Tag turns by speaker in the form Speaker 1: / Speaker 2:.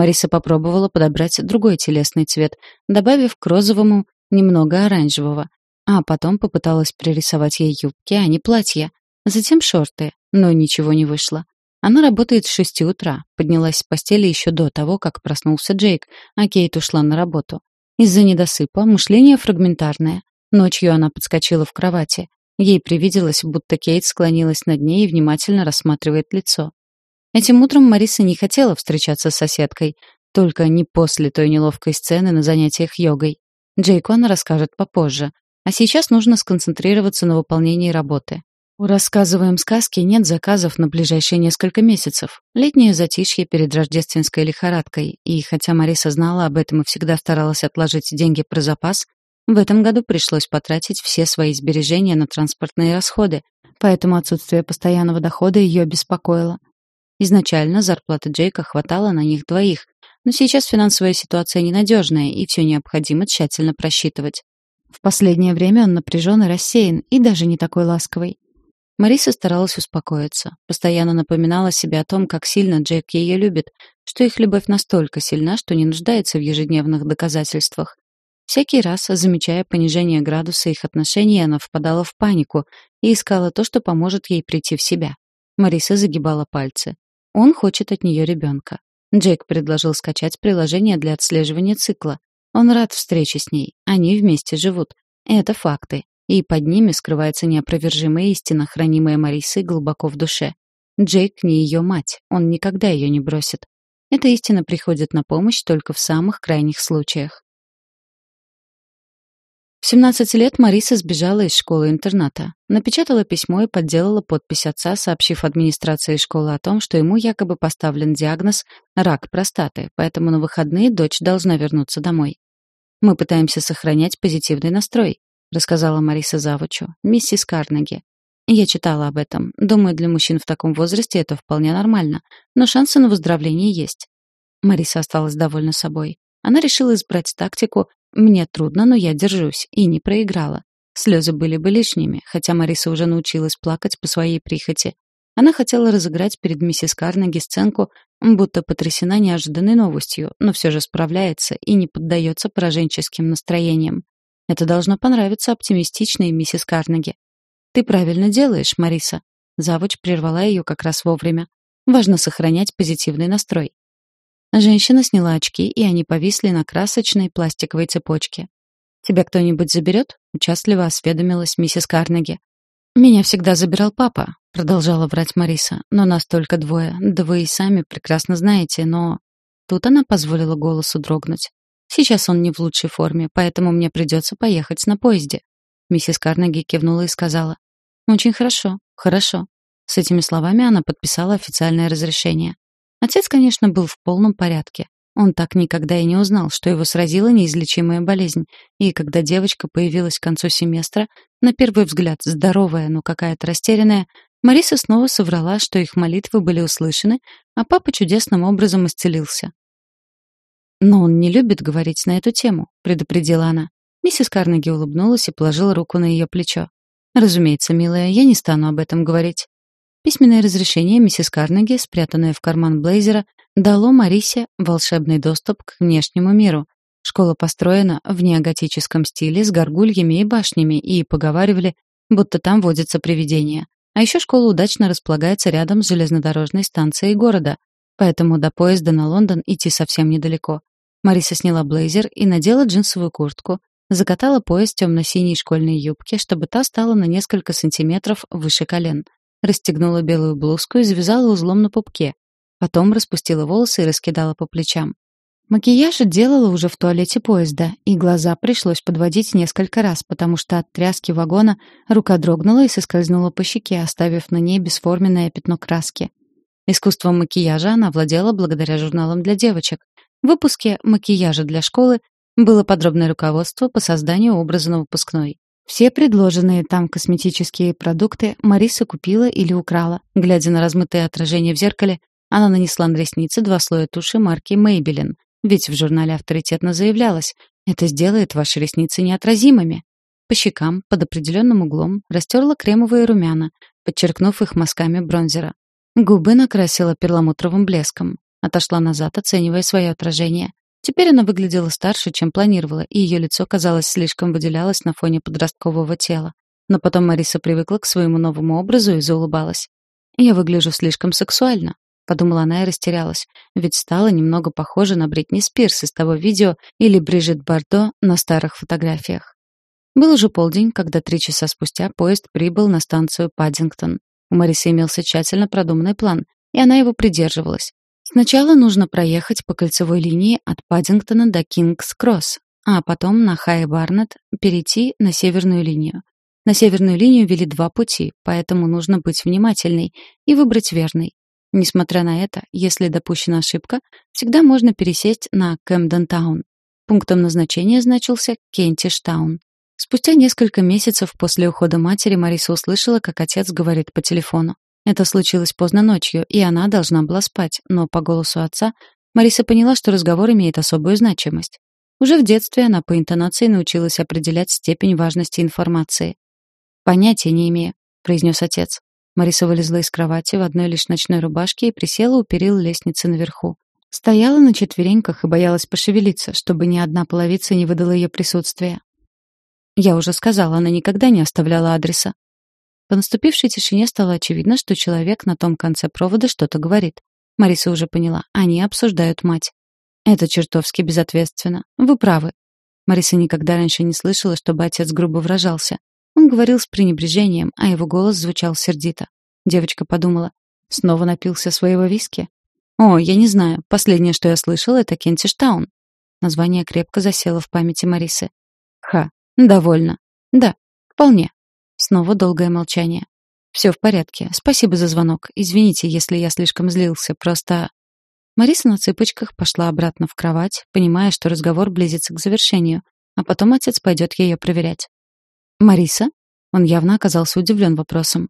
Speaker 1: Мариса попробовала подобрать другой телесный цвет, добавив к розовому немного оранжевого. А потом попыталась пририсовать ей юбки, а не платья. Затем шорты, но ничего не вышло. Она работает с шести утра, поднялась с постели еще до того, как проснулся Джейк, а Кейт ушла на работу. Из-за недосыпа мышление фрагментарное. Ночью она подскочила в кровати. Ей привиделось, будто Кейт склонилась над ней и внимательно рассматривает лицо. Этим утром Мариса не хотела встречаться с соседкой, только не после той неловкой сцены на занятиях йогой. Джейку расскажет попозже, а сейчас нужно сконцентрироваться на выполнении работы. У рассказываем сказки нет заказов на ближайшие несколько месяцев. Летнее затишье перед рождественской лихорадкой, и хотя Мариса знала об этом и всегда старалась отложить деньги про запас, в этом году пришлось потратить все свои сбережения на транспортные расходы, поэтому отсутствие постоянного дохода ее беспокоило. Изначально зарплаты Джейка хватало на них двоих, но сейчас финансовая ситуация ненадежная, и все необходимо тщательно просчитывать. В последнее время он напряжен и рассеян, и даже не такой ласковый. Мариса старалась успокоиться, постоянно напоминала себе о том, как сильно Джейк ее любит, что их любовь настолько сильна, что не нуждается в ежедневных доказательствах. Всякий раз, замечая понижение градуса их отношений, она впадала в панику и искала то, что поможет ей прийти в себя. Мариса загибала пальцы. Он хочет от нее ребенка. Джейк предложил скачать приложение для отслеживания цикла. Он рад встрече с ней. Они вместе живут. Это факты и под ними скрывается неопровержимая истина, хранимая Марисой глубоко в душе. Джейк не ее мать, он никогда ее не бросит. Эта истина приходит на помощь только в самых крайних случаях. В 17 лет Мариса сбежала из школы-интерната. Напечатала письмо и подделала подпись отца, сообщив администрации школы о том, что ему якобы поставлен диагноз «рак простаты», поэтому на выходные дочь должна вернуться домой. Мы пытаемся сохранять позитивный настрой. — рассказала Мариса Завучу, миссис Карнеги. «Я читала об этом. Думаю, для мужчин в таком возрасте это вполне нормально, но шансы на выздоровление есть». Мариса осталась довольна собой. Она решила избрать тактику «мне трудно, но я держусь» и не проиграла. Слезы были бы лишними, хотя Мариса уже научилась плакать по своей прихоти. Она хотела разыграть перед миссис Карнеги сценку, будто потрясена неожиданной новостью, но все же справляется и не поддается пораженческим настроениям. Это должно понравиться оптимистичной миссис Карнеги. «Ты правильно делаешь, Мариса». Завуч прервала ее как раз вовремя. «Важно сохранять позитивный настрой». Женщина сняла очки, и они повисли на красочной пластиковой цепочке. «Тебя кто-нибудь заберет?» — участливо осведомилась миссис Карнеги. «Меня всегда забирал папа», — продолжала врать Мариса. «Но нас только двое. Да вы и сами прекрасно знаете, но...» Тут она позволила голосу дрогнуть. Сейчас он не в лучшей форме, поэтому мне придется поехать на поезде». Миссис Карнеги кивнула и сказала. «Очень хорошо, хорошо». С этими словами она подписала официальное разрешение. Отец, конечно, был в полном порядке. Он так никогда и не узнал, что его сразила неизлечимая болезнь. И когда девочка появилась к концу семестра, на первый взгляд здоровая, но какая-то растерянная, Мариса снова соврала, что их молитвы были услышаны, а папа чудесным образом исцелился. «Но он не любит говорить на эту тему», — предупредила она. Миссис Карнеги улыбнулась и положила руку на ее плечо. «Разумеется, милая, я не стану об этом говорить». Письменное разрешение миссис Карнеги, спрятанное в карман блейзера, дало Марисе волшебный доступ к внешнему миру. Школа построена в неоготическом стиле с горгульями и башнями, и поговаривали, будто там водятся привидения. А еще школа удачно располагается рядом с железнодорожной станцией города, поэтому до поезда на Лондон идти совсем недалеко. Мариса сняла блейзер и надела джинсовую куртку, закатала пояс темно-синей школьной юбки, чтобы та стала на несколько сантиметров выше колен. Расстегнула белую блузку и завязала узлом на пупке. Потом распустила волосы и раскидала по плечам. Макияж делала уже в туалете поезда, и глаза пришлось подводить несколько раз, потому что от тряски вагона рука дрогнула и соскользнула по щеке, оставив на ней бесформенное пятно краски. Искусством макияжа она владела благодаря журналам для девочек, в выпуске «Макияжа для школы» было подробное руководство по созданию образа на выпускной. Все предложенные там косметические продукты Мариса купила или украла. Глядя на размытое отражение в зеркале, она нанесла на ресницы два слоя туши марки Maybelline, ведь в журнале авторитетно заявлялось «это сделает ваши ресницы неотразимыми». По щекам, под определенным углом, растерла кремовые румяна, подчеркнув их мазками бронзера. Губы накрасила перламутровым блеском. Отошла назад, оценивая свое отражение. Теперь она выглядела старше, чем планировала, и ее лицо, казалось, слишком выделялось на фоне подросткового тела. Но потом Мариса привыкла к своему новому образу и заулыбалась. «Я выгляжу слишком сексуально», — подумала она и растерялась, ведь стала немного похожа на Бритни Спирс из того видео или Брижит Бардо на старых фотографиях. Был уже полдень, когда три часа спустя поезд прибыл на станцию Паддингтон. У Марисы имелся тщательно продуманный план, и она его придерживалась. Сначала нужно проехать по кольцевой линии от Паддингтона до Кингс-Кросс, а потом на Хай-Барнет перейти на северную линию. На северную линию вели два пути, поэтому нужно быть внимательной и выбрать верный. Несмотря на это, если допущена ошибка, всегда можно пересесть на Кэмден-таун. Пунктом назначения значился Кентиш-таун. Спустя несколько месяцев после ухода матери Мариса услышала, как отец говорит по телефону. Это случилось поздно ночью, и она должна была спать, но по голосу отца Мариса поняла, что разговор имеет особую значимость. Уже в детстве она по интонации научилась определять степень важности информации. «Понятия не имею», — произнес отец. Мариса вылезла из кровати в одной лишь ночной рубашке и присела у перил лестницы наверху. Стояла на четвереньках и боялась пошевелиться, чтобы ни одна половица не выдала ее присутствие. Я уже сказала, она никогда не оставляла адреса. По наступившей тишине стало очевидно, что человек на том конце провода что-то говорит. Мариса уже поняла, они обсуждают мать. Это чертовски безответственно. Вы правы. Мариса никогда раньше не слышала, чтобы отец грубо выражался. Он говорил с пренебрежением, а его голос звучал сердито. Девочка подумала, снова напился своего виски? О, я не знаю. Последнее, что я слышала, это Кентиштаун. Название крепко засело в памяти Марисы. Ха, довольно. Да, вполне. Снова долгое молчание. «Все в порядке. Спасибо за звонок. Извините, если я слишком злился. Просто...» Мариса на цыпочках пошла обратно в кровать, понимая, что разговор близится к завершению, а потом отец пойдет ее проверять. «Мариса?» Он явно оказался удивлен вопросом.